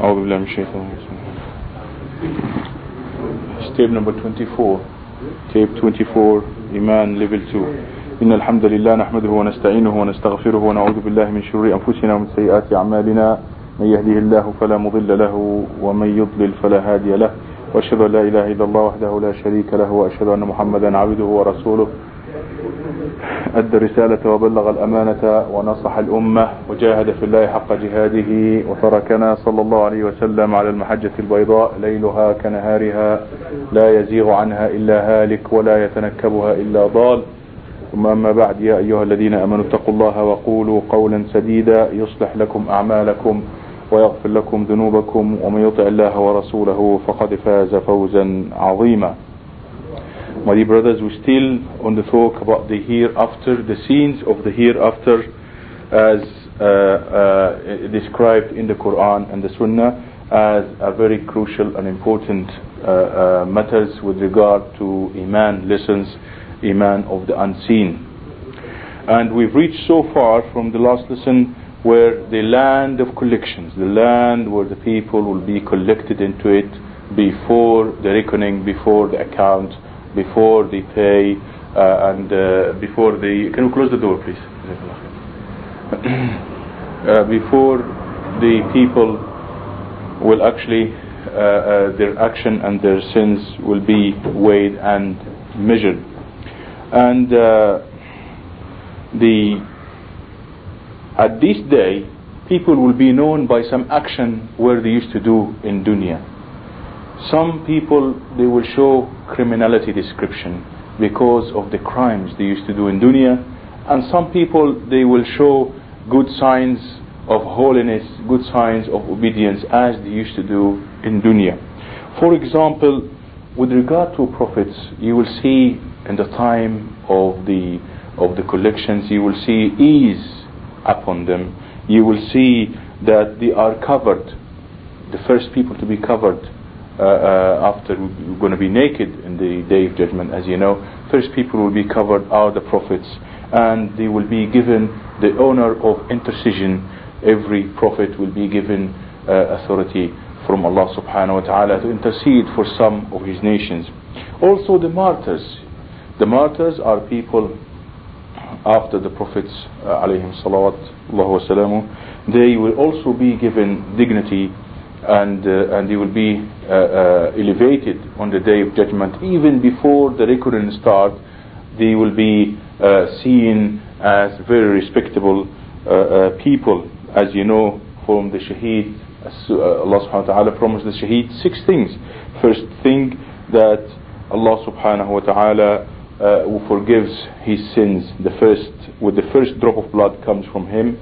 أعوذ بالله من الشيطان Tape number 24 Tape 24 إيمان level 2 إن الحمد لله نحمده ونستعينه ونستغفره ونعوذ بالله من شرور أنفسنا ومن سيئات أعمالنا. من يهده الله فلا مضل له ومن يضلل فلا هادي له. وأشهد أن لا إله إلا الله وحده لا شريك له وأشهد أن محمدا عبده ورسوله. أدى الرسالة وبلغ الأمانة ونصح الأمة وجاهد في الله حق جهاده وتركنا صلى الله عليه وسلم على المحجة البيضاء ليلها كنهارها لا يزيغ عنها إلا هالك ولا يتنكبها إلا ضال. ثم أما بعد يا أيها الذين أمنوا اتقوا الله وقولوا قولا سديدا يصلح لكم أعمالكم ويغفر لكم ذنوبكم ومن يطع الله ورسوله فقد فاز فوزا عظيما. My dear brothers, we're still on the talk about the hereafter, the scenes of the hereafter as uh, uh, described in the Quran and the Sunnah as a very crucial and important uh, matters with regard to Iman lessons, Iman of the unseen. And we've reached so far from the last lesson where the land of collections, the land where the people will be collected into it before the reckoning, before the account, before they pay uh, and uh, before they can you close the door please? Uh, before the people will actually their action and their sins will be weighed and measured. And the at this day people will be known by some action where they used to do in dunya some people they will show criminality description because of the crimes they used to do in dunya. And some people they will show good signs of holiness good signs of obedience as they used to do in dunya. For example with regard to prophets you will see in the time of the of the collections you will see ease upon them. You will see that they are covered. The first people to be covered uh, uh, after we're going to be naked in the day of judgment, as you know, first people will be covered are the prophets, and they will be given the honor of intercession. Every prophet will be given uh, authority from Allah subhanahu wa ta'ala to intercede for some of his nations. Also the martyrs. The martyrs are people after the prophets alayhim salawat they will also be given dignity and uh, and he will be uh, uh, elevated on the day of judgment. Even before the reckoning start they will be seen as very respectable people. As you know from the shaheed Allah subhanahu wa ta'ala promised the shaheed six things. First thing that Allah subhanahu wa ta'ala uh, who forgives his sins the first with the first drop of blood comes from him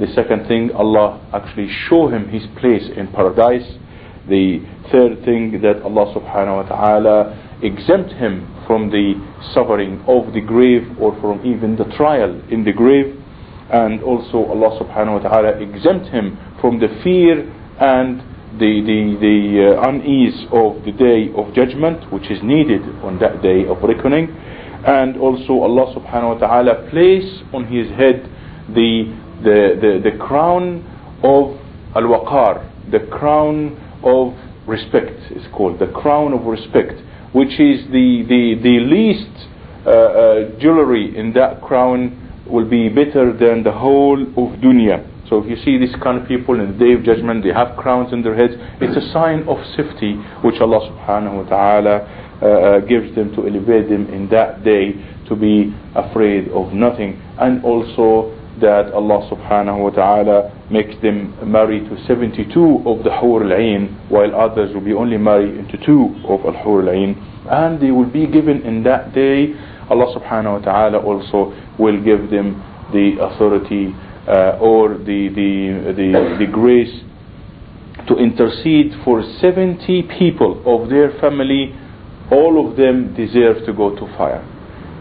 the second thing, Allah actually show him his place in paradise. The third thing that Allah subhanahu wa ta'ala exempt him from the suffering of the grave or from even the trial in the grave. And also Allah subhanahu wa ta'ala exempt him from the fear and the, the, the uh, unease of the day of judgment which is needed on that day of reckoning. And also Allah subhanahu wa ta'ala place on his head the the, the, the crown of al-waqar, the crown of respect is called, the crown of respect, which is the, the, the least uh, uh, jewelry in that crown will be better than the whole of dunya. So if you see these kind of people in the day of judgment, they have crowns on their heads, it's a sign of safety which Allah subhanahu wa ta'ala uh, uh gives them to elevate them in that day to be afraid of nothing. And also that Allah subhanahu wa ta'ala makes them marry to 72 of the Hur al-Ain while others will be only married into two of al-Hur al-Ain and they will be given in that day. Allah subhanahu wa ta'ala also will give them the authority uh, or the, the, the, the grace to intercede for 70 people of their family. All of them deserve to go to fire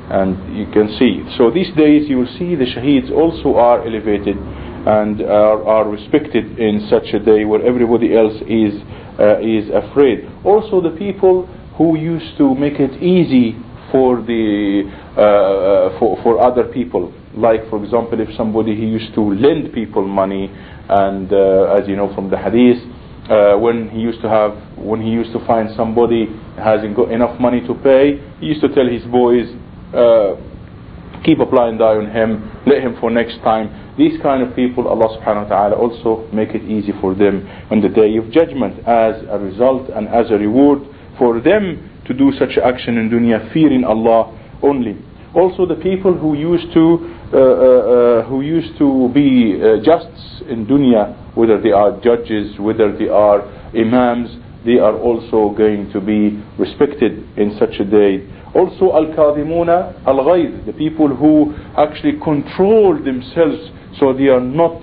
and you can see. So these days you will see the shaheeds also are elevated and are, are respected in such a day where everybody else is uh, is afraid. Also the people who used to make it easy for the uh, uh, for for other people. Like for example, if somebody he used to lend people money, and uh, as you know from the hadith, uh, when he used to have, when he used to find somebody hasn't got enough money to pay, he used to tell his boys, uh, keep a blind eye on him, let him for next time. These kind of people, Allah subhanahu wa ta'ala also make it easy for them on the day of judgment as a result and as a reward for them to do such action in dunya, fearing Allah only. Also the people who used to, uh, uh, uh who used to be uh, justs in dunya, whether they are judges, whether they are imams, they are also going to be respected in such a day. Also, al-kadimuna al-ghayz, the people who actually control themselves so they are not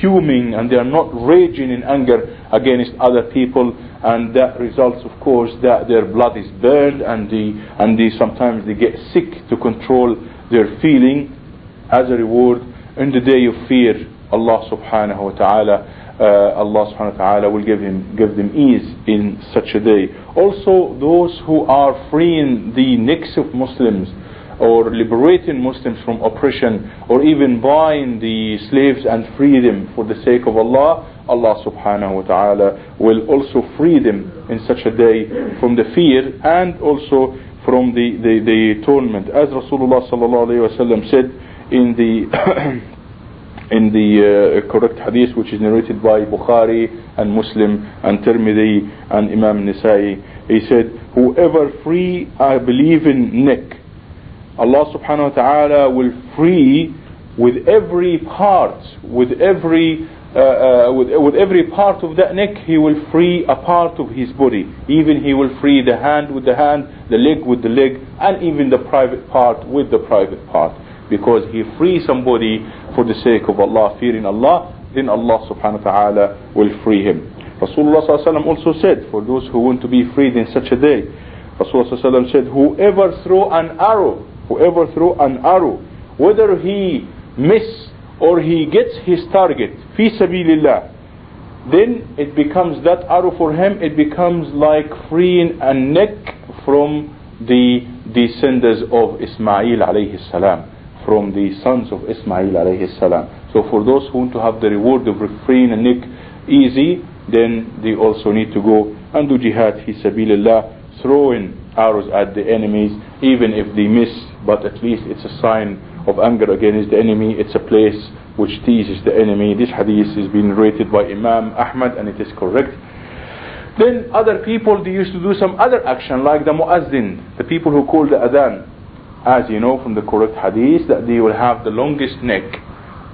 fuming and they are not raging in anger against other people and that results of course that their blood is burned and they, and they sometimes they get sick to control their feeling. As a reward in the day of fear Allah subhanahu wa ta'ala uh, Allah subhanahu wa ta'ala will give him give them ease in such a day also those who are freeing the necks of Muslims or liberating Muslims from oppression or even buying the slaves and free them for the sake of Allah, Allah subhanahu wa ta'ala will also free them in such a day from the fear and also from the, the, the atonement. As Rasulullah sallallahu alayhi wa said in the in the uh, correct hadith which is narrated by Bukhari and Muslim and Tirmidhi and Imam Nisai he said whoever free a believing neck Allah subhanahu wa ta'ala will free with every part, with every uh, uh, with, with every part of that neck, he will free a part of his body. Even he will free the hand with the hand, the leg with the leg, and even the private part with the private part. Because he frees somebody for the sake of Allah, fearing Allah, then Allah subhanahu wa ta'ala will free him. Rasulullah also said, for those who want to be freed in such a day, Rasulullah said, whoever throw an arrow whoever throw an arrow, whether he miss or he gets his target, fi sabilillah, then it becomes that arrow for him, it becomes like freeing a neck from the descendants of Ismail alayhi salam, from the sons of Ismail alayhi salam. So for those who want to have the reward of freeing a neck easy, then they also need to go and do jihad fi sabilillah, throwing arrows at the enemies, even if they miss but at least it's a sign of anger against the enemy. It's a place which teases the enemy. This hadith has been rated by Imam Ahmad and it is correct. Then other people, they used to do some other action like the muazzin, the people who call the adhan. As you know from the correct hadith that they will have the longest neck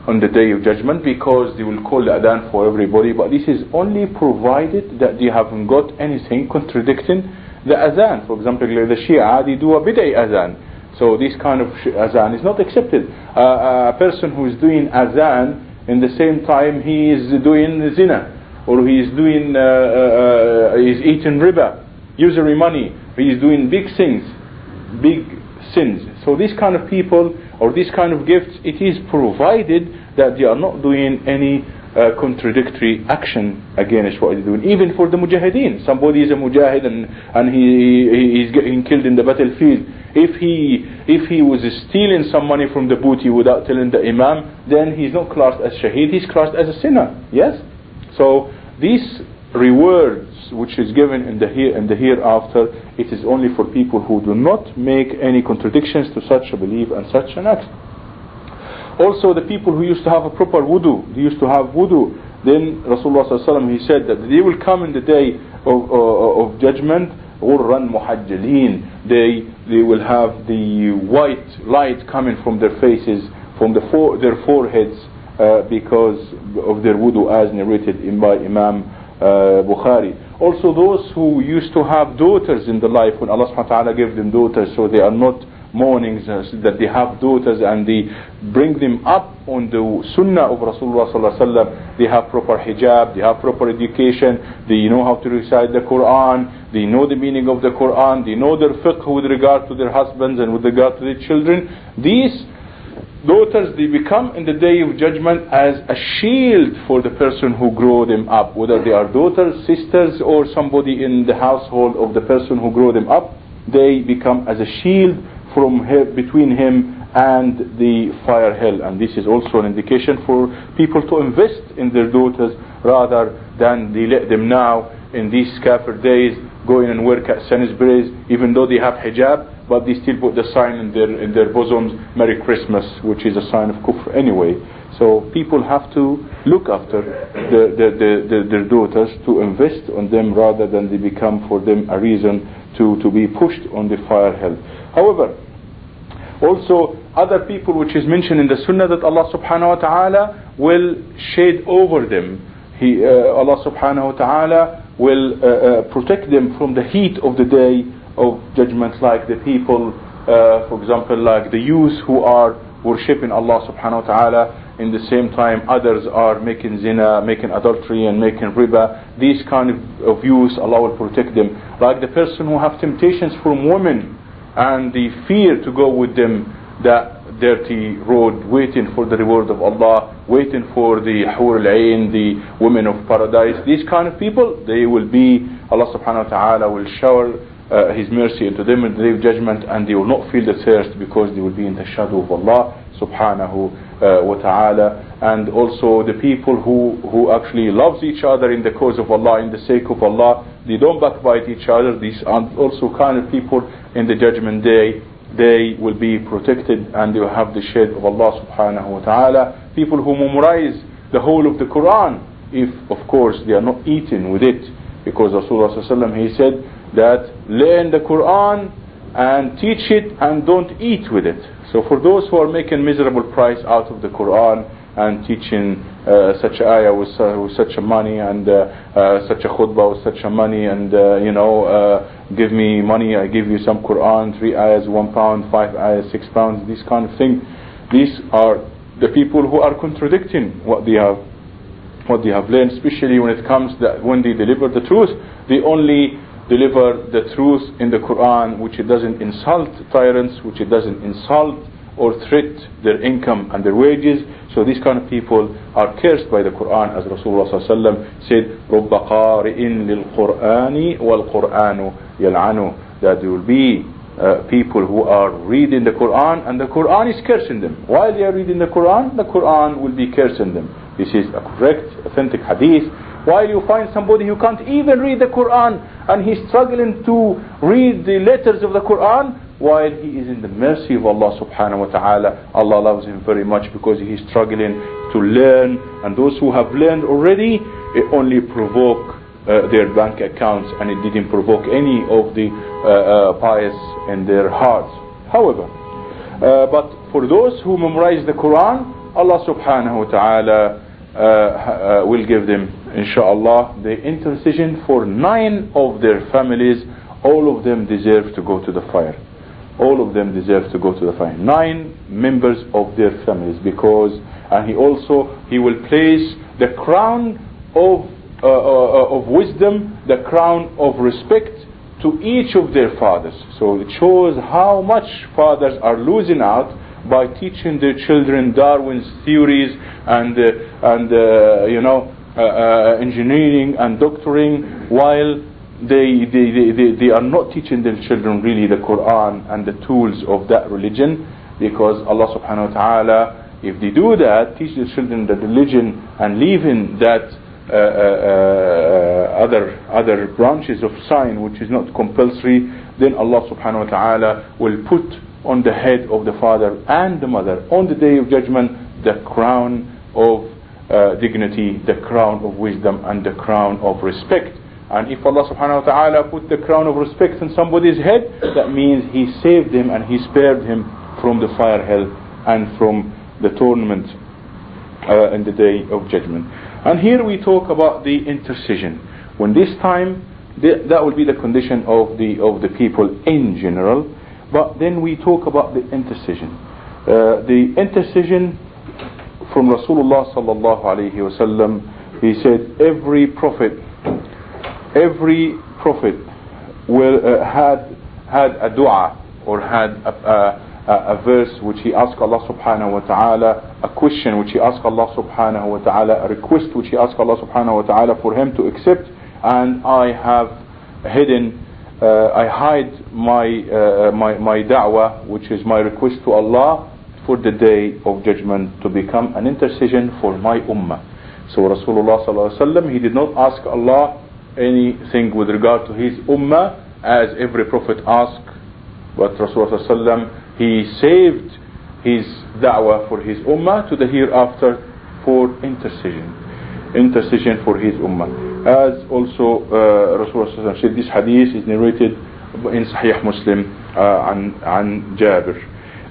on the day of judgment because they will call the adhan for everybody but this is only provided that they haven't got anything contradicting the adhan. For example, the Shia, they do a bid'ah adhan so this kind of adhan is not accepted. Uh, a person who is doing adhan in the same time he is doing zina or he is doing uh, uh, uh he's eating riba, usury money, he is doing big things, big sins. So these kind of people or these kind of gifts, it is provided that they are not doing any uh, contradictory action against what they're doing. Even for the mujahideen, somebody is a mujahid and, and he, he is getting killed in the battlefield. If he if he was stealing some money from the booty without telling the imam, then he's not classed as shaheed. He's classed as a sinner. Yes. So these rewards which is given in the here and the hereafter, it is only for people who do not make any contradictions to such a belief and such an act. Also, the people who used to have a proper wudu, they used to have wudu. Then Rasulullah ﷺ, he said that they will come in the day of, uh, of judgment, غُرًّا مُحَجَّلِينَ They, they will have the white light coming from their faces, from the for, their foreheads, uh, because of their wudu as narrated in by Imam uh, Bukhari. Also those who used to have daughters in the life when Allah subhanahu wa ta'ala gave them daughters so they are not mornings uh, that they have daughters and they bring them up on the sunnah of Rasulullah sallallahu alaihi wasallam. They have proper hijab, they have proper education, they know how to recite the Quran, they know the meaning of the Quran, they know their fiqh with regard to their husbands and with regard to their children. These daughters they become in the day of judgment as a shield for the person who grew them up whether they are daughters sisters or somebody in the household of the person who grew them up they become as a shield from him, between him and the fire hell. And this is also an indication for people to invest in their daughters rather than they let them now in these kafir days go in and work at Sainsbury's even though they have hijab but they still put the sign in their in their bosoms Merry Christmas which is a sign of kufr anyway. So people have to look after the, the, the, their daughters to invest on them rather than they become for them a reason to, to be pushed on the fire hell. However also other people which is mentioned in the sunnah that Allah subhanahu wa ta'ala will shade over them. He, uh, Allah subhanahu wa ta'ala will uh, uh, protect them from the heat of the day of judgment like the people uh, for example like the youth who are worshipping Allah subhanahu wa ta'ala. In the same time others are making zina making adultery and making riba. These kind of, of youth Allah will protect them. Like the person who have temptations from women and the fear to go with them that dirty road waiting for the reward of Allah, waiting for the Hur al-Ain, the women of paradise. These kind of people, they will be, Allah subhanahu wa ta'ala will shower uh, His mercy into them in the day of judgment and they will not feel the thirst because they will be in the shadow of Allah subhanahu uh, wa ta'ala. And also the people who, who actually loves each other in the cause of Allah, in the sake of Allah, they don't backbite each other. These are also kind of people in the judgment day they will be protected and they will have the shade of Allah subhanahu wa ta'ala. People who memorize the whole of the Quran, if of course they are not eating with it, because Rasulullah he said that learn the Quran and teach it and don't eat with it. So for those who are making miserable price out of the Quran and teaching uh, such a ayah with, uh, with such a money and uh, uh such a khutbah with such a money and uh, you know give me money I give you some Quran three ayahs one pound five ayahs six pounds this kind of thing. These are the people who are contradicting what they have what they have learned especially when it comes that when they deliver the truth they only deliver the truth in the Quran which it doesn't insult tyrants which it doesn't insult or threat their income and their wages. So these kind of people are cursed by the Quran as Rasulullah ﷺ said, رُبَّ قَارِئٍ لِلْقُرْآنِ وَالْقُرْآنُ يَلْعَنُ That there will be uh, people who are reading the Quran and the Quran is cursing them. While they are reading the Quran, the Quran will be cursing them. This is a correct, authentic hadith. While you find somebody who can't even read the Quran and he's struggling to read the letters of the Quran, while he is in the mercy of Allah subhanahu wa ta'ala. Allah loves him very much because he is struggling to learn. And those who have learned already, it only provoke uh, their bank accounts and it didn't provoke any of the uh, uh, pious in their hearts. However, uh, but for those who memorize the Quran, Allah subhanahu wa ta'ala uh, uh, will give them, inshallah, the intercession for nine of their families. All of them deserve to go to the fire all of them deserve to go to the fire. Nine members of their families because, and he also, he will place the crown of, uh, uh, of wisdom, the crown of respect to each of their fathers. So it shows how much fathers are losing out by teaching their children Darwin's theories and, uh, and uh, you know, uh, uh, engineering and doctoring while they, they, they, they, are not teaching their children really the Quran and the tools of that religion because Allah subhanahu wa ta'ala if they do that teach their children the religion and leaving that uh, uh, uh, other other branches of sign which is not compulsory then Allah subhanahu wa ta'ala will put on the head of the father and the mother on the day of judgment the crown of uh, dignity the crown of wisdom and the crown of respect and if Allah subhanahu wa ta'ala put the crown of respect on somebody's head, that means He saved him and He spared him from the fire hell and from the torment uh, in the day of judgment. And here we talk about the intercession. When this time, that will be the condition of the, of the people in general. But then we talk about the intercession. Uh, the intercession from Rasulullah sallallahu alayhi wasallam, he said, every prophet every prophet will, uh, had, had a dua or had a, a, a, verse which he asked Allah subhanahu wa ta'ala, a question which he asked Allah subhanahu wa ta'ala, a request which he asked Allah subhanahu wa ta'ala for him to accept and I have hidden uh, I hide my, uh, my, my da'wah which is my request to Allah for the day of judgment to become an intercession for my ummah. So Rasulullah sallallahu alaihi wasallam, he did not ask Allah anything with regard to his ummah as every prophet asked, but Rasulullah he saved his da'wah for his ummah to the hereafter for intercession. Intercession for his ummah. As also uh, Rasulullah said, this hadith is narrated in Sahih Muslim uh, an, an Jabir.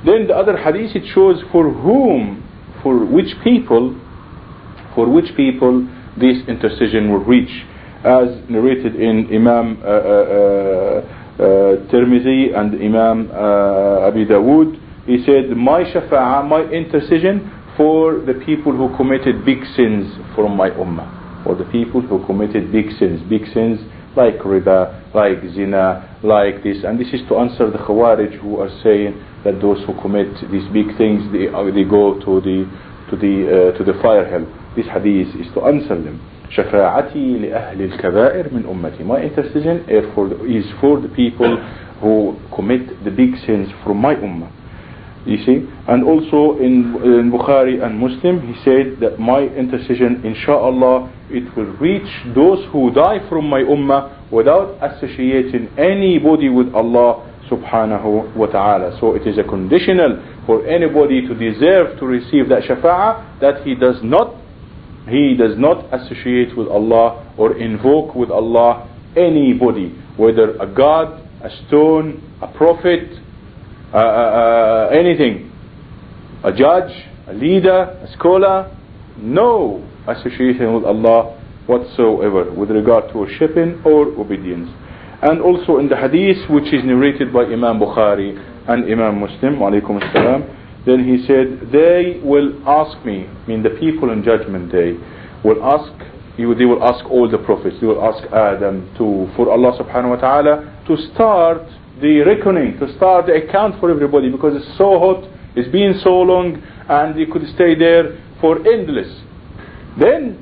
Then the other hadith it shows for whom, for which people, for which people this intercession will reach. As narrated in Imam uh, uh, uh, Tirmidhi and Imam uh, Abi Dawood, he said, My shafa'ah, my intercession for the people who committed big sins from my ummah. For the people who committed big sins. Big sins like riba, like zina, like this. And this is to answer the Khawarij who are saying that those who commit these big things, they, uh, they go to the, to, the, uh, to the fire hell. This hadith is to answer them. شفاعتي لأهل الكبائر من أمتي My intercession is for the people who commit the big sins from my ummah. You see? And also in, in Bukhari and Muslim, he said that my intercession, inshallah, it will reach those who die from my ummah without associating anybody with Allah subhanahu wa ta'ala. So it is a conditional for anybody to deserve to receive that shafa'ah that he does not he does not associate with Allah or invoke with Allah anybody, whether a god, a stone, a prophet, uh, uh, uh, anything, a judge, a leader, a scholar, no association with Allah whatsoever with regard to worshipping or obedience. And also in the hadith which is narrated by Imam Bukhari and Imam Muslim, alaykum salam, then he said, they will ask me, I mean the people in judgment day, will ask, they will ask all the prophets, they will ask Adam to, for Allah subhanahu wa ta'ala to start the reckoning, to start the account for everybody because it's so hot, it's been so long, and you could stay there for endless. Then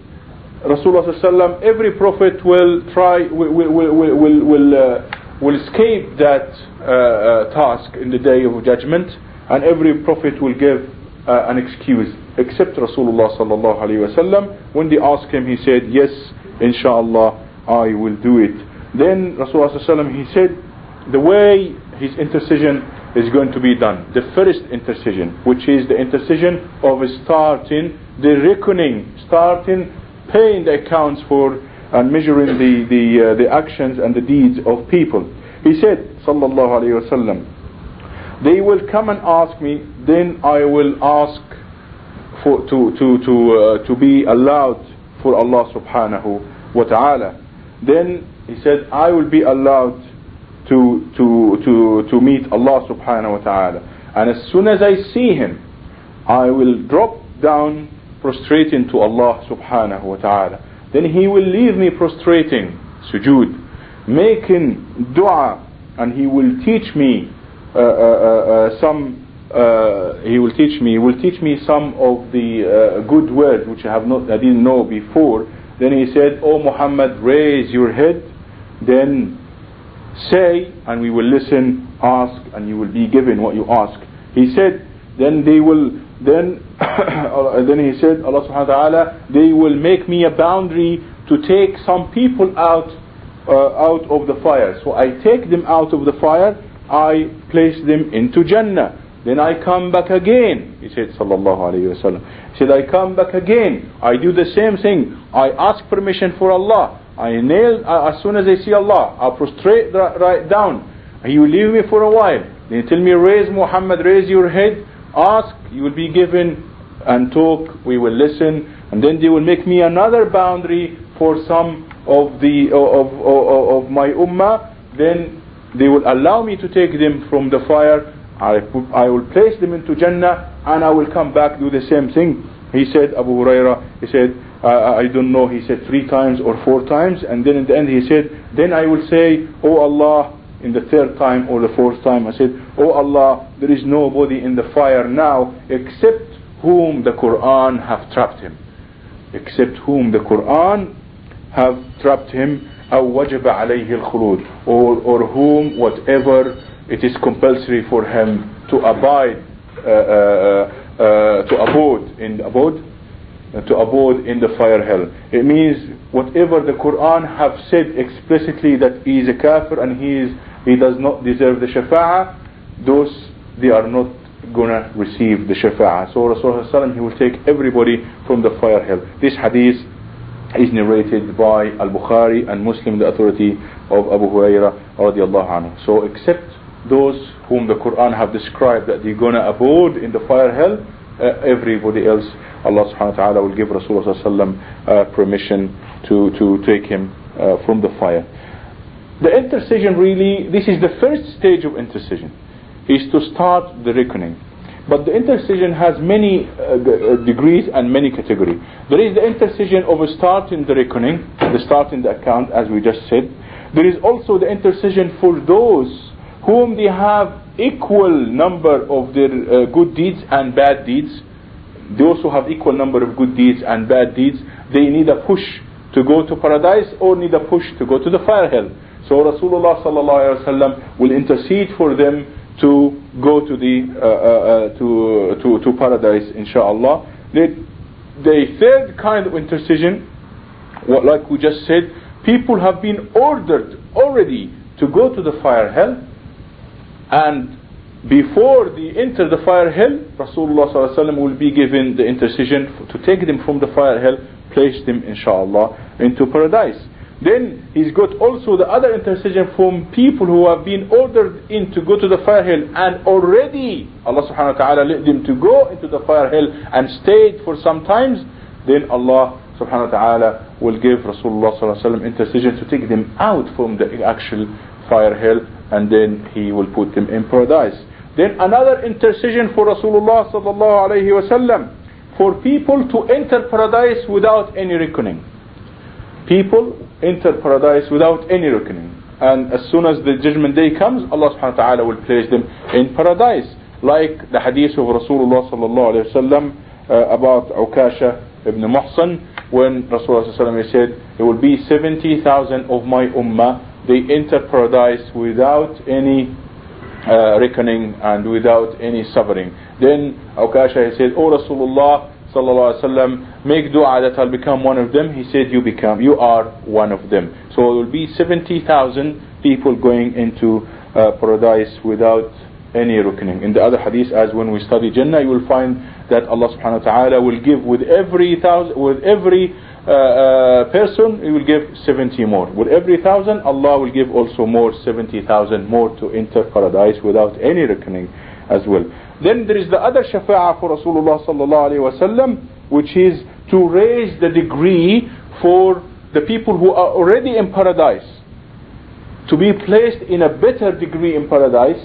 Rasulullah every prophet will try, will, will, will, will, will, uh, will escape that uh, uh, task in the day of judgment, and every prophet will give uh, an excuse, except Rasulullah sallallahu alaihi wasallam. When they asked him, he said, "Yes, inshallah, I will do it." Then Rasulullah sallallahu he said, the way his intercession is going to be done. The first intercession, which is the intercession of starting the reckoning, starting paying the accounts for and measuring the, the, uh, the actions and the deeds of people. He said, Sallallahu Alaihi Wasallam, they will come and ask me, then I will ask for, to, to, to, uh, to be allowed for Allah subhanahu wa ta'ala. Then he said, I will be allowed to, to, to, to meet Allah subhanahu wa ta'ala. And as soon as I see him, I will drop down prostrating to Allah subhanahu wa ta'ala. Then he will leave me prostrating, sujood, making dua, and he will teach me some uh, he will teach me, he will teach me some of the uh, good words which I have not, I didn't know before. Then he said, "O Muhammad, raise your head." Then say and we will listen, ask and you will be given what you ask. He said, then they will, then, then he said, Allah subhanahu wa ta'ala, they will make me a boundary to take some people out, uh, out of the fire. So I take them out of the fire, I place them into Jannah. Then I come back again. He said, Sallallahu Alaihi Wasallam. He said, I come back again. I do the same thing. I ask permission for Allah. I kneel uh, as soon as I see Allah. I prostrate right down. Will leave me for a while. Then tell me, raise Muhammad, raise your head, ask, you will be given, and talk, we will listen. And then they will make me another boundary for some of the uh, of, of, of my ummah. Then they will allow me to take them from the fire. I, I will place them into Jannah and I will come back do the same thing. He said, Abu Huraira, he said, uh, I don't know, he said three times or four times, and then in the end he said, then I will say, Oh Allah, in the third time or the fourth time, I said, Oh Allah, there is nobody in the fire now except whom the Quran have trapped him. Except whom the Quran have trapped him, أو وجب عليه الخلود, or, or whom, whatever, it is compulsory for him to abide uh, uh, uh, to abode in the abode to abode in the fire hell. It means whatever the Quran have said explicitly that he is a kafir and he is he does not deserve the shafa'ah, those they are not gonna receive the shafa'ah. So Rasulullah he will take everybody from the fire hell. This hadith is narrated by Al-Bukhari and Muslim, the authority of Abu Huraira radiallahu anhu. So except those whom the Quran have described that they're gonna abode in the fire hell, uh, everybody else Allah subhanahu wa ta'ala will give Rasulullah uh, permission to, to take him uh, from the fire. The intercession really, this is the first stage of intercession, is to start the reckoning. But the intercession has many uh, uh degrees and many categories. There is the intercession of starting the reckoning, the starting the account, as we just said. There is also the intercession for those whom they have equal number of their uh, good deeds and bad deeds they also have equal number of good deeds and bad deeds. They need a push to go to paradise or need a push to go to the fire hell. So Rasulullah will intercede for them to go to the uh, uh, uh, to, to to paradise, inshallah. The, the third kind of intercession, what, like we just said, people have been ordered already to go to the fire hell, and before they enter the fire hell, Rasulullah will be given the intercession to take them from the fire hell, place them inshallah into paradise. Then he's got also the other intercession from people who have been ordered in to go to the fire hell and already Allah subhanahu wa ta'ala let them to go into the fire hell and stayed for some times. Then Allah subhanahu wa ta'ala will give Rasulullah intercession to take them out from the actual fire hell and then he will put them in paradise. Then another intercession for Rasulullah sallallahu alayhi wasallam for people to enter paradise without any reckoning. People enter paradise without any reckoning. And as soon as the judgment day comes, Allah subhanahu wa ta'ala will place them in paradise. Like the hadith of Rasulullah sallallahu alayhi wasallam uh, about Ukasha ibn Muhsan when Rasulullah sallallahu alayhi said, there will be 70,000 of my ummah, they enter paradise without any uh, reckoning and without any suffering. Then Ukasha he said, Oh Rasulullah sallallahu alaihi wasallam, make dua that I'll become one of them. He said, you become, you are one of them. So it will be 70,000 people going into uh, paradise without any reckoning. In the other hadith, as when we study Jannah, you will find that Allah subhanahu wa ta'ala will give with every thousand, with every uh, uh, person, he will give 70 more. With every thousand, Allah will give also more, 70,000 more to enter paradise without any reckoning as well. Then there is the other shafa'ah for Rasulullah sallallahu alayhi wasallam, which is to raise the degree for the people who are already in paradise to be placed in a better degree in paradise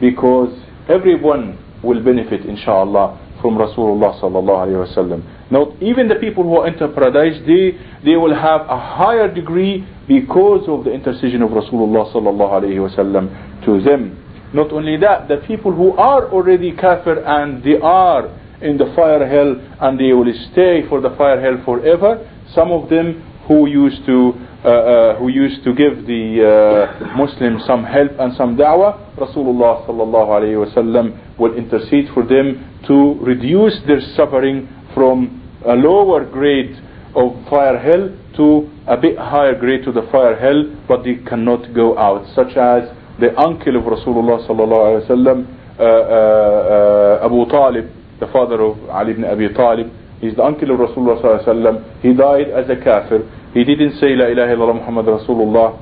because everyone will benefit inshallah from Rasulullah sallallahu alayhi wasallam. Now, even the people who enter paradise, they, they will have a higher degree because of the intercession of Rasulullah sallallahu alayhi wasallam to them. Not only that, the people who are already kafir and they are in the fire hell and they will stay for the fire hell forever, some of them who used to uh, uh, who used to give the uh, Muslims some help and some da'wah, Rasulullah sallallahu will intercede for them to reduce their suffering from a lower grade of fire hell to a bit higher grade to the fire hell, but they cannot go out, such as the uncle of Rasulullah sallallahu alayhi wasallam, uh, uh, Abu Talib, the father of Ali ibn Abi Talib, He's the uncle of Rasulullah sallallahu alaihi. He died as a kafir. He didn't say La ilaha illallah Muhammad Rasulullah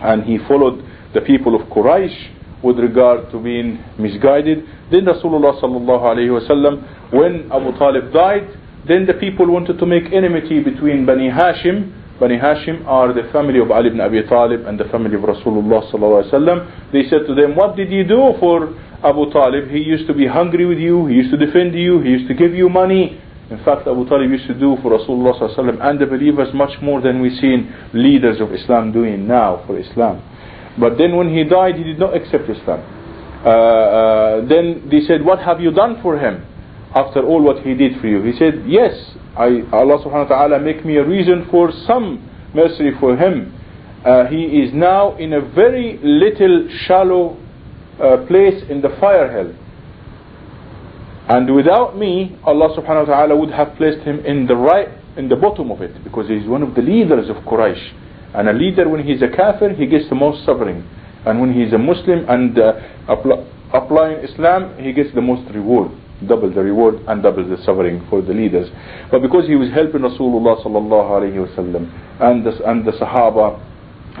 and he followed the people of Quraysh with regard to being misguided. Then Rasulullah sallallahu wasallam, when Abu Talib died, then the people wanted to make enmity between Bani Hashim. Bani Hashim are the family of Ali ibn Abi Talib and the family of Rasulullah sallallahu alayhi wasallam. They said to them, what did you do for Abu Talib? He used to be hungry with you, he used to defend you, he used to give you money. In fact, Abu Talib used to do for Rasulullah and the believers much more than we seen leaders of Islam doing now for Islam. But then when he died, he did not accept Islam. Uh, uh, then they said, what have you done for him after all what he did for you? He said, yes, I, Allah subhanahu wa ta'ala make me a reason for some mercy for him. Uh, he is now in a very little shallow uh, place in the fire hell And without me, Allah subhanahu wa ta'ala would have placed him in the right, in the bottom of it, because he's one of the leaders of Quraysh. And a leader, when he's a kafir, he gets the most suffering. And when he's a Muslim and uh, applying Islam, he gets the most reward. Double the reward and double the suffering for the leaders. But because he was helping Rasulullah sallallahu alayhi wasallam and the, and the Sahaba,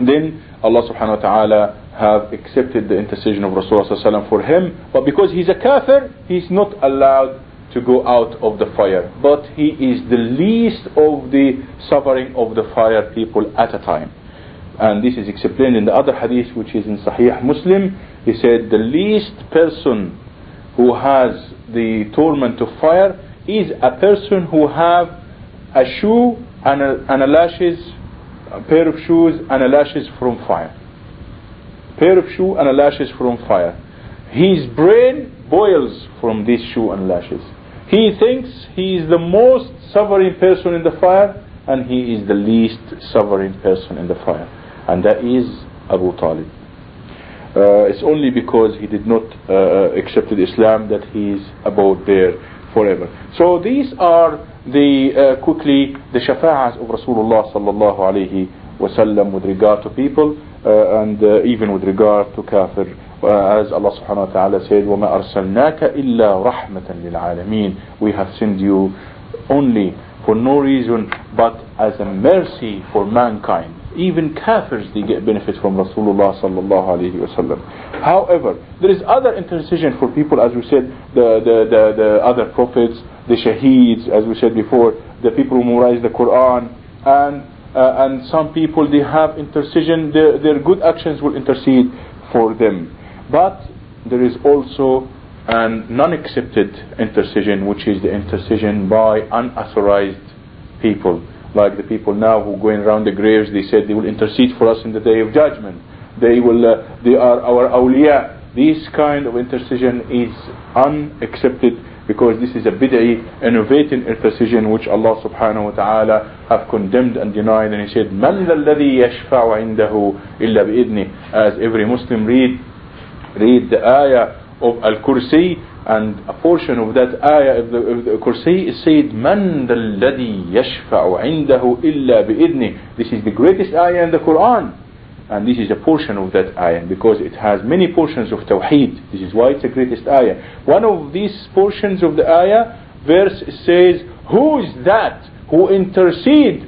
then Allah subhanahu wa ta'ala have accepted the intercession of Rasulullah for him, but because he's a kafir, he's not allowed to go out of the fire. But he is the least of the suffering of the fire people at a time. And this is explained in the other hadith which is in Sahih Muslim. He said the least person who has the torment of fire is a person who have a shoe and a, and a lashes, a pair of shoes and a lashes from fire pair of shoe and a lashes from fire. His brain boils from this shoe and lashes. He thinks he is the most suffering person in the fire and he is the least suffering person in the fire. And that is Abu Talib Uh, it's only because he did not uh, accept Islam that he is about there forever. So these are the uh, quickly the shafa'as of Rasulullah sallallahu alayhi wasallam with regard to people. Uh, and uh, even with regard to kafir uh, as Allah subhanahu wa ta'ala said وَمَا أَرْسَلْنَاكَ إِلَّا رَحْمَةً لِلْعَالَمِينَ we have sent you only for no reason but as a mercy for mankind even kafirs they get benefit from Rasulullah sallallahu alayhi wasallam. However, there is other intercession for people, as we said, the, the, the, the other prophets, the shaheeds, as we said before, the people who memorize the Quran, and uh, and some people they have intercession their, their good actions will intercede for them but there is also an non-accepted intercession which is the intercession by unauthorized people like the people now who going around the graves they said they will intercede for us in the day of judgment they will uh, they are our awliya this kind of intercession is unaccepted because this is a bid'i innovating intercession which Allah subhanahu wa ta'ala have condemned and denied and he said من الذي يشفع عنده إلا بإذنه as every Muslim read read the ayah of Al-Kursi and a portion of that ayah of the, of the Kursi is said من الذي يشفع عنده إلا بإذنه this is the greatest ayah in the Quran and this is a portion of that ayah because it has many portions of Tawheed. This is why it's the greatest ayah. One of these portions of the ayah, verse says, Who is that who intercede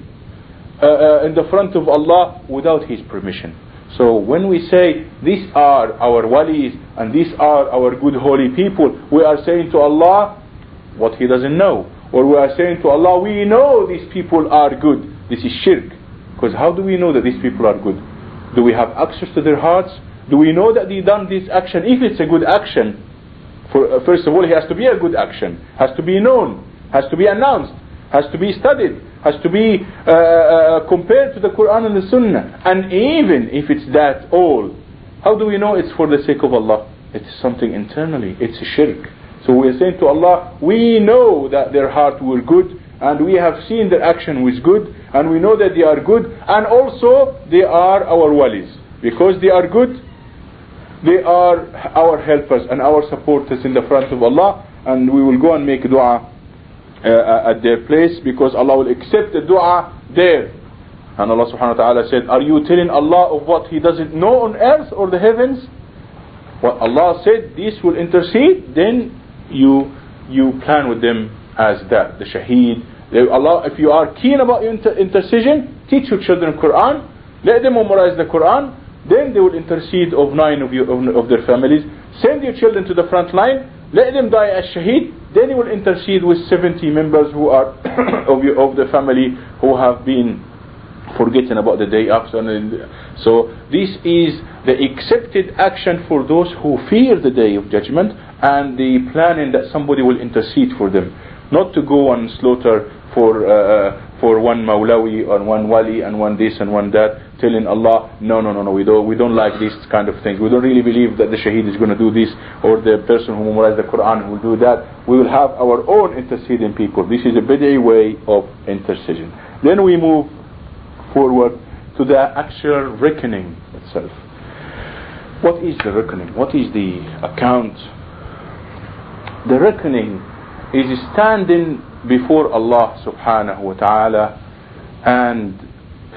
uh, uh, in the front of Allah without His permission? So when we say these are our walis and these are our good holy people, we are saying to Allah what He doesn't know. Or we are saying to Allah, we know these people are good. This is shirk. Because how do we know that these people are good? Do we have access to their hearts? Do we know that they done this action? If it's a good action, for, uh, first of all, it has to be a good action, has to be known, has to be announced, has to be studied, has to be uh, uh, compared to the Quran and the Sunnah. And even if it's that all, how do we know it's for the sake of Allah? It's something internally. It's a shirk. So we are saying to Allah, we know that their heart were good, and we have seen their action was good, and we know that they are good and also they are our walis because they are good they are our helpers and our supporters in the front of Allah and we will go and make dua uh, at their place because Allah will accept the dua there. And Allah subhanahu wa ta'ala said are you telling Allah of what he doesn't know on earth or the heavens? What Allah said this will intercede then you you plan with them as that the shaheed. Allah, if you are keen about inter intercession, teach your children Quran, let them memorize the Quran, then they will intercede of nine of, you, of, of their families. Send your children to the front line, let them die as shaheed, then you will intercede with 70 members who are of, you, of the family who have been forgetting about the day after. So this is the accepted action for those who fear the day of judgment and the planning that somebody will intercede for them. Not to go and slaughter for uh, uh, for one Mawlawi or one Wali and one this and one that, telling Allah, no, no, no, no, we don't, we don't like these kind of things. We don't really believe that the Shaheed is going to do this or the person who memorized the Quran will do that. We will have our own interceding people. This is a bid'i way of intercession. Then we move forward to the actual reckoning itself. What is the reckoning? What is the account The reckoning is standing before Allah subhanahu wa ta'ala and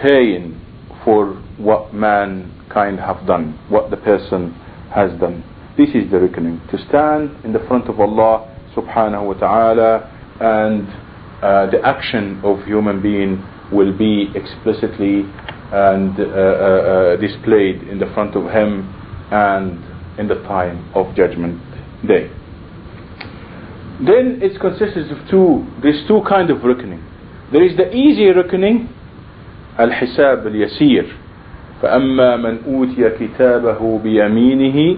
paying for what mankind have done, what the person has done. This is the reckoning. To stand in the front of Allah subhanahu wa ta'ala and uh, the action of human being will be explicitly and uh, uh, uh, displayed in the front of him and in the time of judgment day Then it consists of two, there's two kind of reckoning. There is the easy reckoning, الحساب اليسير فأما من أوتي كتابه بيمينه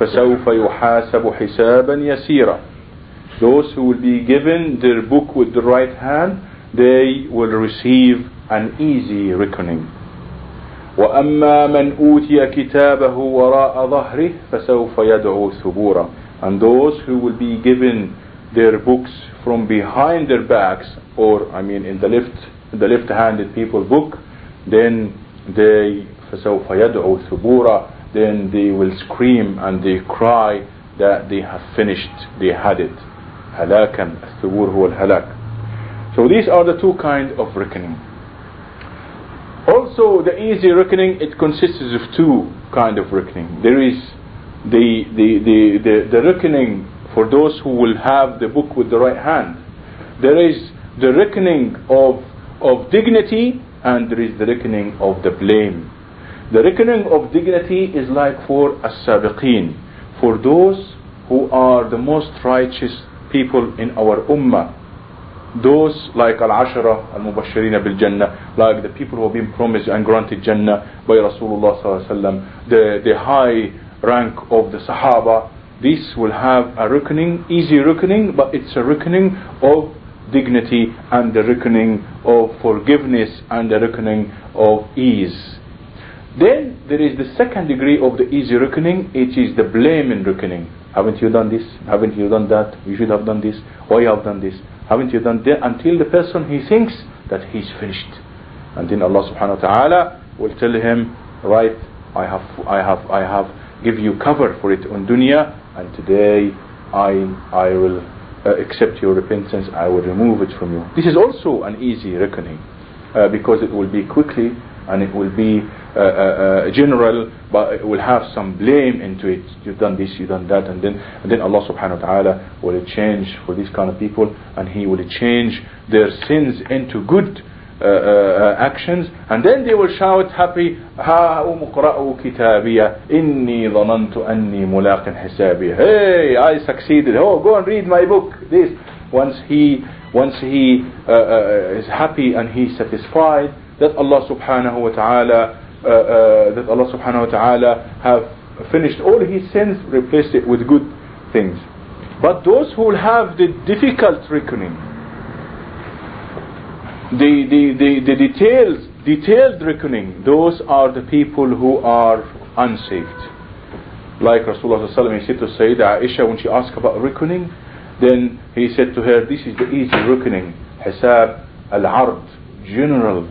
فسوف يحاسب حسابا يسيرا those who will be given their book with the right hand, they will receive an easy reckoning. وأما من أوتي كتابه وراء ظهره فسوف يدعو ثبورا and those who will be given their books from behind their backs or I mean in the left the left-handed people book then they فسوف يدعو ثبورا then they will scream and they cry that they have finished they had it هلاكا الثبور هو الهلاك so these are the two kind of reckoning also the easy reckoning it consists of two kind of reckoning there is the, the, the, the, the reckoning for those who will have the book with the right hand there is the reckoning of, of dignity and there is the reckoning of the blame the reckoning of dignity is like for as-sabiqeen for those who are the most righteous people in our ummah. Those like Al-Ashara, Al-Mubashirin bil-Jannah, like the people who have been promised and granted Jannah by Rasulullah sallallahu alaihi the, the high rank of the Sahaba, this will have a reckoning, easy reckoning, but it's a reckoning of dignity and the reckoning of forgiveness and the reckoning of ease. Then there is the second degree of the easy reckoning, it is the blaming reckoning. Haven't you done this? Haven't you done that? You should have done this. Why you have done this? Haven't you done that? Until the person he thinks that he's finished. And then Allah subhanahu wa ta'ala will tell him, right, I have, I have, I have give you cover for it on dunya and today I, I will uh, accept your repentance, I will remove it from you. This is also an easy reckoning uh, because it will be quickly and it will be uh, uh, uh, general, but it will have some blame into it. You've done this, you've done that, and then and then Allah Subhanahu wa Taala will change for these kind of people, and He will change their sins into good. Uh, uh, actions and then they will shout happy ها اقرأوا كتابية إني ظننت أني ملاق حسابي hey I succeeded oh go and read my book this once he once he uh, is happy and he's satisfied that Allah subhanahu wa ta'ala uh, uh, that Allah subhanahu wa ta'ala have finished all his sins, replaced it with good things. But those who will have the difficult reckoning, the, the, the, the details, detailed reckoning, those are the people who are unsaved. Like Rasulullah he said to Sayyidah Aisha when she asked about reckoning, then he said to her, this is the easy reckoning, hisab al-ard, general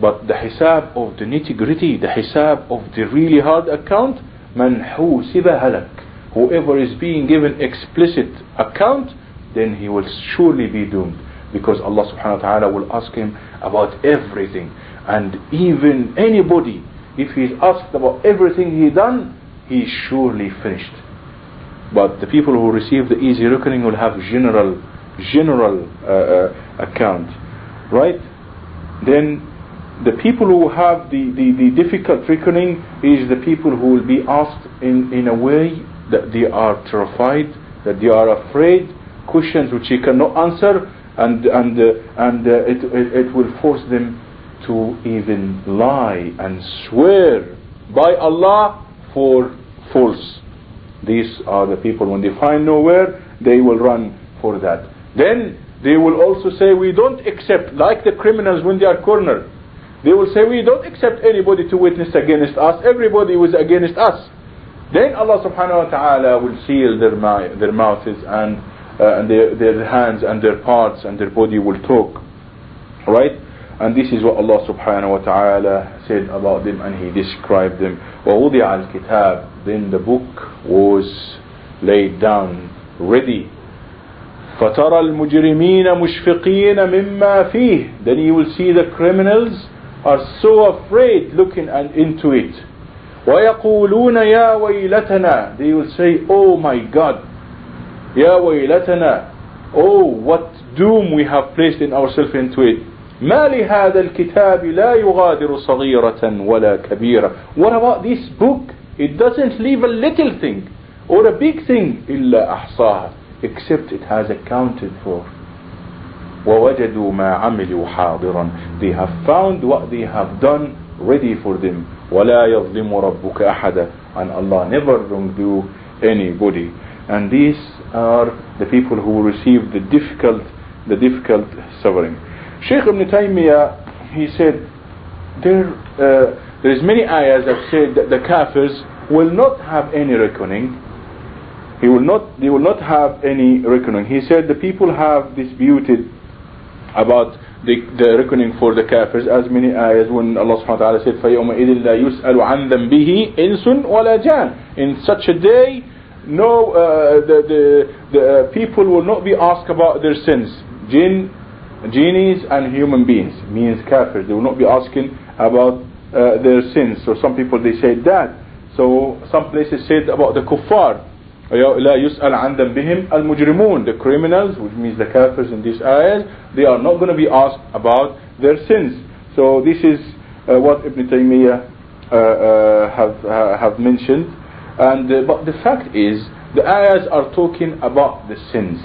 but the hisab of the nitty gritty, the hisab of the really hard account, man husiba halak. Whoever is being given explicit account, then he will surely be doomed. Because Allah subhanahu wa ta'ala will ask him about everything. And even anybody, if he is asked about everything he done, he is surely finished. But the people who receive the easy reckoning will have general, general uh, uh, account. Right? Then the people who have the, the, the difficult reckoning is the people who will be asked in, in a way that they are terrified, that they are afraid, questions which they cannot answer, and, and, uh, and uh, it, it, it will force them to even lie and swear by Allah for false. These are the people, when they find nowhere, they will run for that. Then they will also say, We don't accept, like the criminals when they are cornered. They will say, we don't accept anybody to witness against us. Everybody was against us. Then Allah subhanahu wa ta'ala will seal their, their mouths and, uh, and their, their hands and their parts and their body will talk. Right? And this is what Allah subhanahu wa ta'ala said about them and He described them. وَوُضِعَ الْكِتَابِ Then the book was laid down, ready فترى المجرمين مشفقين مما فيه then you will see the criminals are so afraid looking and into it ويقولون يا ويلتنا they will say oh my god يا ويلتنا oh what doom we have placed in ourselves into it ما لهذا الكتاب لا يغادر صغيرة ولا كبيرة what about this book it doesn't leave a little thing or a big thing إلا أحصاها except it has accounted for ووجدوا ما عملوا حاضرا they have found what they have done ready for them ولا يظلم ربك أحدا and Allah never wrongdo anybody and these are the people who receive the difficult the difficult suffering Sheikh Ibn Taymiyyah he said there uh, there is many ayahs that said that the kafirs will not have any reckoning he will not they will not have any reckoning he said the people have disputed about the, the reckoning for the kafirs as many ayahs when Allah subhanahu wa ta'ala said فَيَوْمَئِذٍ لَا يُسْأَلُ عَنْ ذَنْبِهِ إِنسٌ وَلَا جَانٌ in such a day no uh, the, the, the uh, people will not be asked about their sins jinn genies and human beings means kafirs they will not be asking about uh, their sins so some people they say that so some places said about the kuffar لا يسأل عن ذنبهم المجرمون the criminals which means the kafirs in these ayahs they are not going to be asked about their sins so this is uh, what Ibn Taymiyyah uh, uh, have uh, have mentioned and uh, but the fact is the ayahs are talking about the sins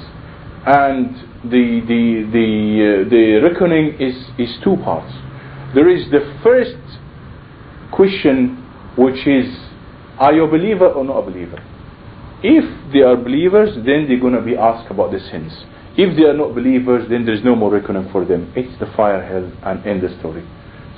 and the the the uh, the reckoning is is two parts there is the first question which is are you a believer or not a believer if they are believers, then they're going to be asked about the sins. If they are not believers, then there's no more reckoning for them. It's the fire hell and end the story.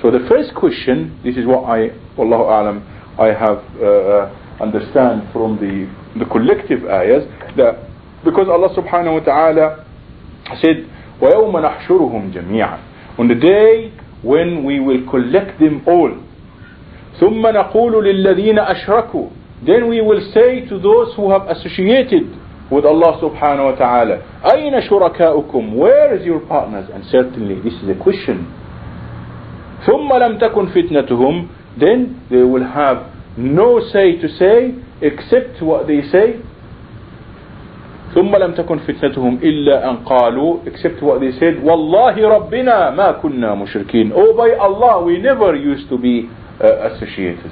So the first question, this is what I, Allahu Alam, I have uh, uh, understand from the, the collective ayahs, that because Allah subhanahu wa ta'ala said, وَيَوْمَ نَحْشُرُهُمْ جَمِيعًا On the day when we will collect them all, ثُمَّ نَقُولُ لِلَّذِينَ أَشْرَكُوا then we will say to those who have associated with Allah subhanahu wa ta'ala, أَيْنَ شُرَكَاؤُكُمْ Where is your partners? And certainly this is a question. ثُمَّ لَمْ تَكُنْ فِتْنَتُهُمْ Then they will have no say to say except what they say. ثم لم تكن فتنتهم إلا أن قالوا except what they said والله ربنا ما كنا مشركين Oh by Allah we never used to be uh, associated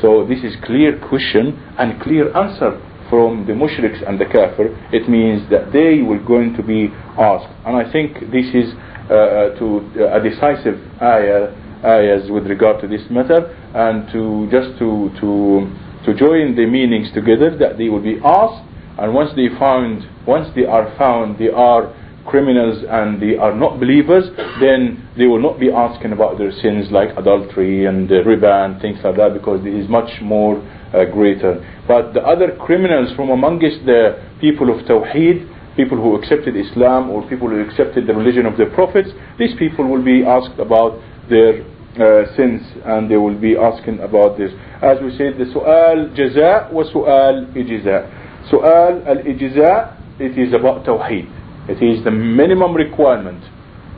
so this is clear question and clear answer from the mushriks and the kafir. It means that they will going to be asked. And I think this is uh, uh to uh, a decisive ayah, ayahs with regard to this matter and to just to to to join the meanings together that they will be asked and once they found once they are found they are criminals and they are not believers, then they will not be asking about their sins like adultery and uh, riba and things like that because it is much more uh, greater. But the other criminals from amongst the people of Tawheed, people who accepted Islam or people who accepted the religion of the prophets, these people will be asked about their uh, sins and they will be asking about this. As we said, the su'al jaza wa su'al ijza. Su'al al-ijza, it is about Tawheed it is the minimum requirement.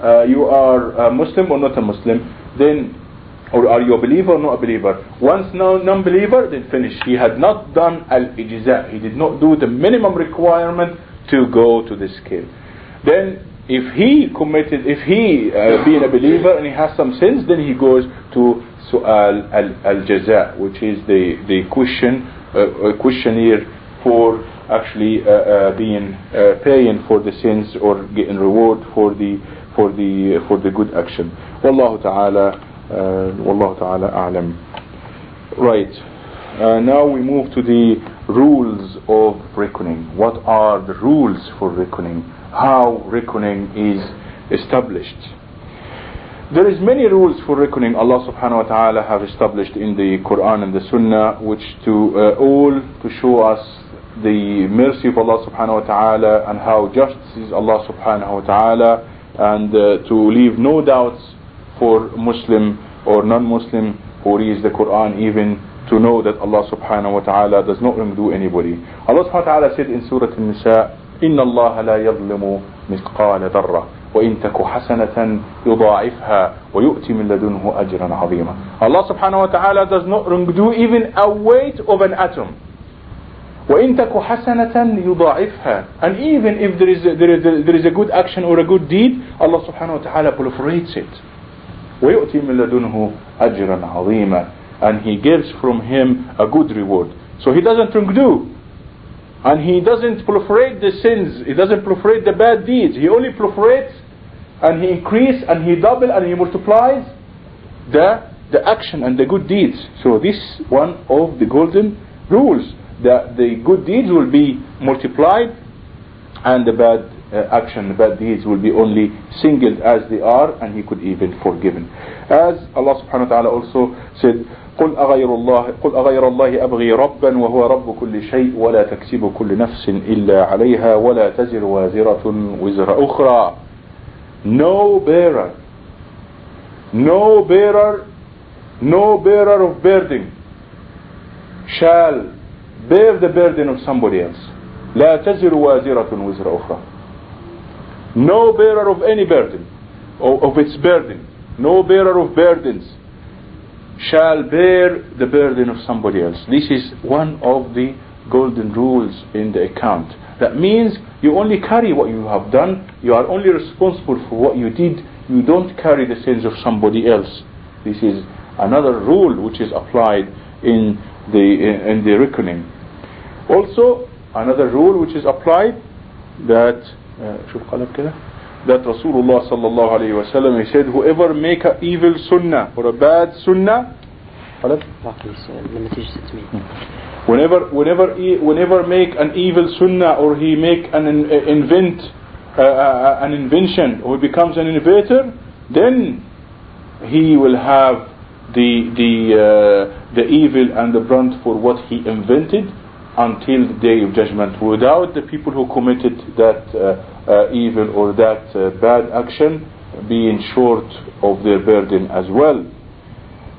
Uh, you are a Muslim or not a Muslim, then, or are you a believer or not a believer? Once non-believer, then finish. He had not done al-ijza. He did not do the minimum requirement to go to the scale. Then, if he committed, if he uh, being a believer and he has some sins, then he goes to su'al al-jaza, which is the the question uh, questionnaire for actually uh, uh, being uh, paying for the sins or getting reward for the for the for the good action. Wallahu ta'ala wallahu ta'ala a'lam. Right. Uh, now we move to the rules of reckoning. What are the rules for reckoning? How reckoning is established? There is many rules for reckoning Allah subhanahu wa ta'ala have established in the Quran and the Sunnah which to uh, all to show us the mercy of Allah subhanahu wa ta'ala and how just is Allah subhanahu wa ta'ala and uh, to leave no doubts for Muslim or non-Muslim who reads the Quran even to know that Allah subhanahu wa ta'ala does not undo anybody. Allah subhanahu wa ta'ala said in Surah An-Nisa إن الله لا يظلم مثقال ذرة وإن تك حسنة يضاعفها ويؤتي من لدنه أجرا عظيما Allah wa ta'ala does not do even a weight of an atom وإن تك حسنة يضاعفها and even if there is, a, there, is a, there is a good action or a good deed Allah wa ta'ala proliferates it ويؤتي من لدنه أجرا عظيما and he gives from him a good reward so he doesn't do and he doesn't proliferate the sins he doesn't proliferate the bad deeds he only proliferates and he increases and he double and he multiplies the the action and the good deeds so this one of the golden rules that the good deeds will be multiplied and the bad uh, action, the bad deeds will be only singled as they are and he could even forgiven. As Allah subhanahu wa ta'ala also said, قل أغير الله قل أغير الله أبغي ربا وهو رب كل شيء ولا تكسب كل نفس إلا عليها ولا تزر وازرة وزر أخرى No bearer No bearer No bearer of burden shall bear the burden of somebody else لا تزر وازرة وزر أخرى No bearer of any burden of its burden no bearer of burdens shall bear the burden of somebody else this is one of the golden rules in the account that means you only carry what you have done you are only responsible for what you did you don't carry the sins of somebody else this is another rule which is applied in the in the reckoning also another rule which is applied that شوف قلب كده that Rasulullah sallallahu alayhi wa sallam, he said, whoever make an evil sunnah or a bad sunnah, hmm. whenever, whenever, whenever make an evil sunnah or he make an invent, uh, uh, uh, an invention or becomes an innovator, then he will have the the uh, the evil and the brunt for what he invented until the day of judgment without the people who committed that uh, uh, evil or that uh, bad action being short of their burden as well.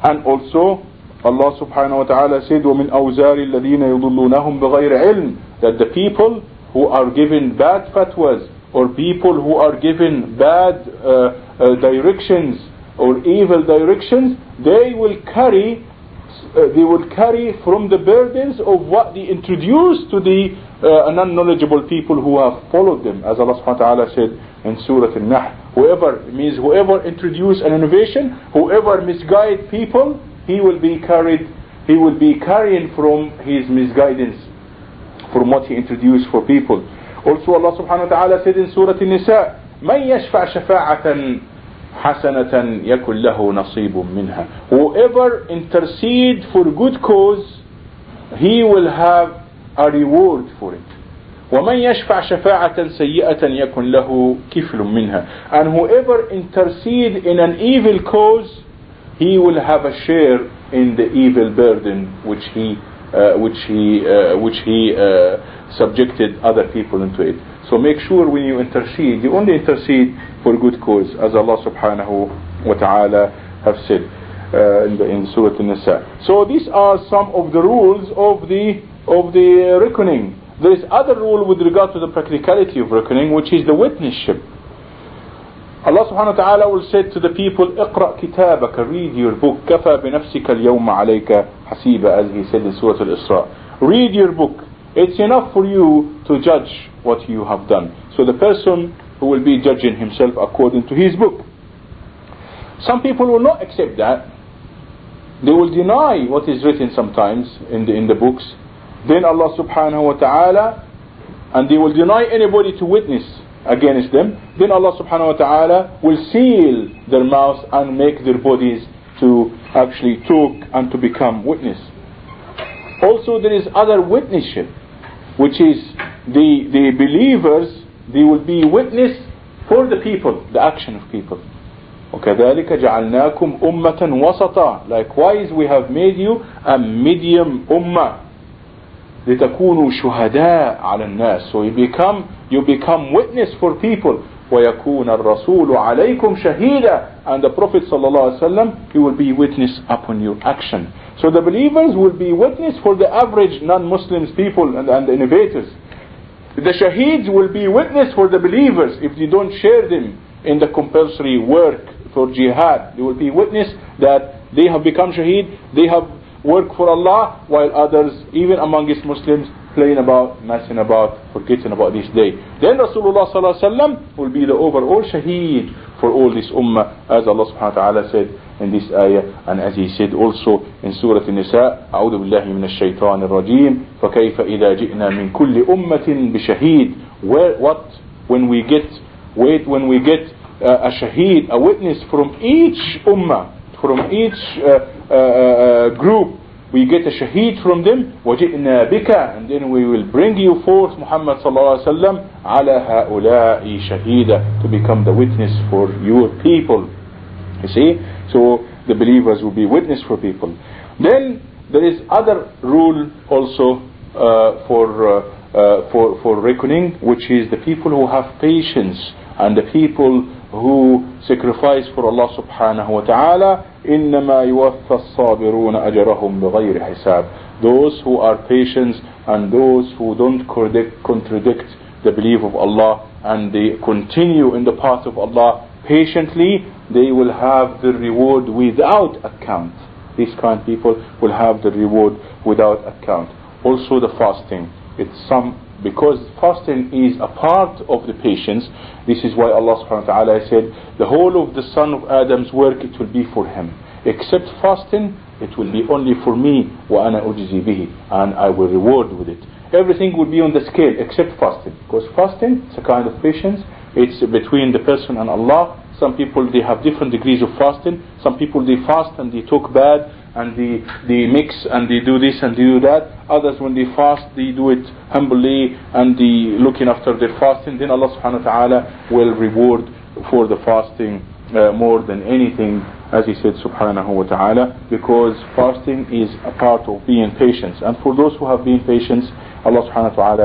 And also Allah subhanahu wa ta'ala said وَمِنْ أَوْزَارِ الَّذِينَ يُضُلُّونَهُمْ بِغَيْرِ عِلْمٍ that the people who are given bad fatwas or people who are given bad uh, uh, directions or evil directions they will carry uh, they will carry from the burdens of what they introduced to the uh, non-knowledgeable people who have followed them. As Allah subhanahu wa ta'ala said in Surah Al-Nahl, whoever means whoever introduce an innovation, whoever misguide people, he will be carried, he will be carrying from his misguidance, from what he introduced for people. Also Allah subhanahu wa ta'ala said in Surah An-Nisa, من يشفع شفاعة حسنة يكن له نصيب منها whoever intercede for good cause he will have a reward for it ومن يشفع شفاعة سيئة يكن له كفل منها and whoever intercede in an evil cause he will have a share in the evil burden which he uh, which he uh, which he uh, subjected other people into it so make sure when you intercede, you only intercede for good cause, as Allah subhanahu wa ta'ala have said uh, in, the, in Surah An-Nisa. So these are some of the rules of the of the reckoning. There is other rule with regard to the practicality of reckoning, which is the witnessship. Allah subhanahu wa ta'ala will say to the people, اقرأ كتابك, read your book, كفى بنفسك اليوم عليك حسيبا, as he said in Surah Al-Isra. Read your book. It's enough for you to judge what you have done. So the person who will be judging himself according to his book. Some people will not accept that. They will deny what is written sometimes in the, in the books. Then Allah subhanahu wa ta'ala, and they will deny anybody to witness against them. Then Allah subhanahu wa ta'ala will seal their mouths and make their bodies to actually talk and to become witness. Also there is other witnessship which is the, the believers, they will be witness for the people, the action of people. وكذلك جعلناكم أمة وسطا Likewise we have made you a medium ummah لتكونوا شهداء على الناس So you become, you become witness for people ويكون الرسول عليكم شهيدا And the Prophet صلى الله عليه وسلم he will be witness upon your action so the believers will be witness for the average non-Muslims people and, and the innovators. The shaheeds will be witness for the believers if they don't share them in the compulsory work for jihad. They will be witness that they have become shaheed, they have worked for Allah, while others, even amongst Muslims, playing about, messing about, forgetting about this day. Then Rasulullah sallallahu will be the overall shaheed for all this ummah, as Allah subhanahu wa ta'ala said in this ayah, and as He said also in Surah An-Nisa, أعوذ بالله من الشيطان الرجيم, فكيف إذا جئنا من كل أمة بشهيد. Where, what, when we get, wait, when we get uh, a shaheed, a witness from each ummah, from each uh, uh, uh group, we get a shaheed from them وجئنا بك and then we will bring you forth Muhammad sallallahu alaihi wasallam على هؤلاء شهيدا to become the witness for your people you see so the believers will be witness for people then there is other rule also uh, for uh, uh, for for reckoning which is the people who have patience and the people who sacrifice for Allah subhanahu wa ta'ala إنما يوفى الصابرون أجرهم بغير حساب those who are patient and those who don't contradict the belief of Allah and they continue in the path of Allah patiently they will have the reward without account these kind of people will have the reward without account also the fasting it's some because fasting is a part of the patience this is why Allah subhanahu wa ta'ala said the whole of the son of Adam's work it will be for him except fasting it will be only for me وَأَنَا أُجْزِي بِهِ and I will reward with it everything will be on the scale except fasting because fasting is a kind of patience it's between the person and Allah some people they have different degrees of fasting some people they fast and they talk bad and they, they mix and they do this and they do that. Others, when they fast, they do it humbly and they looking after their fasting. Then Allah subhanahu wa ta'ala will reward for the fasting uh, more than anything, as He said subhanahu wa ta'ala, because fasting is a part of being patient. And for those who have been patient, Allah subhanahu wa ta'ala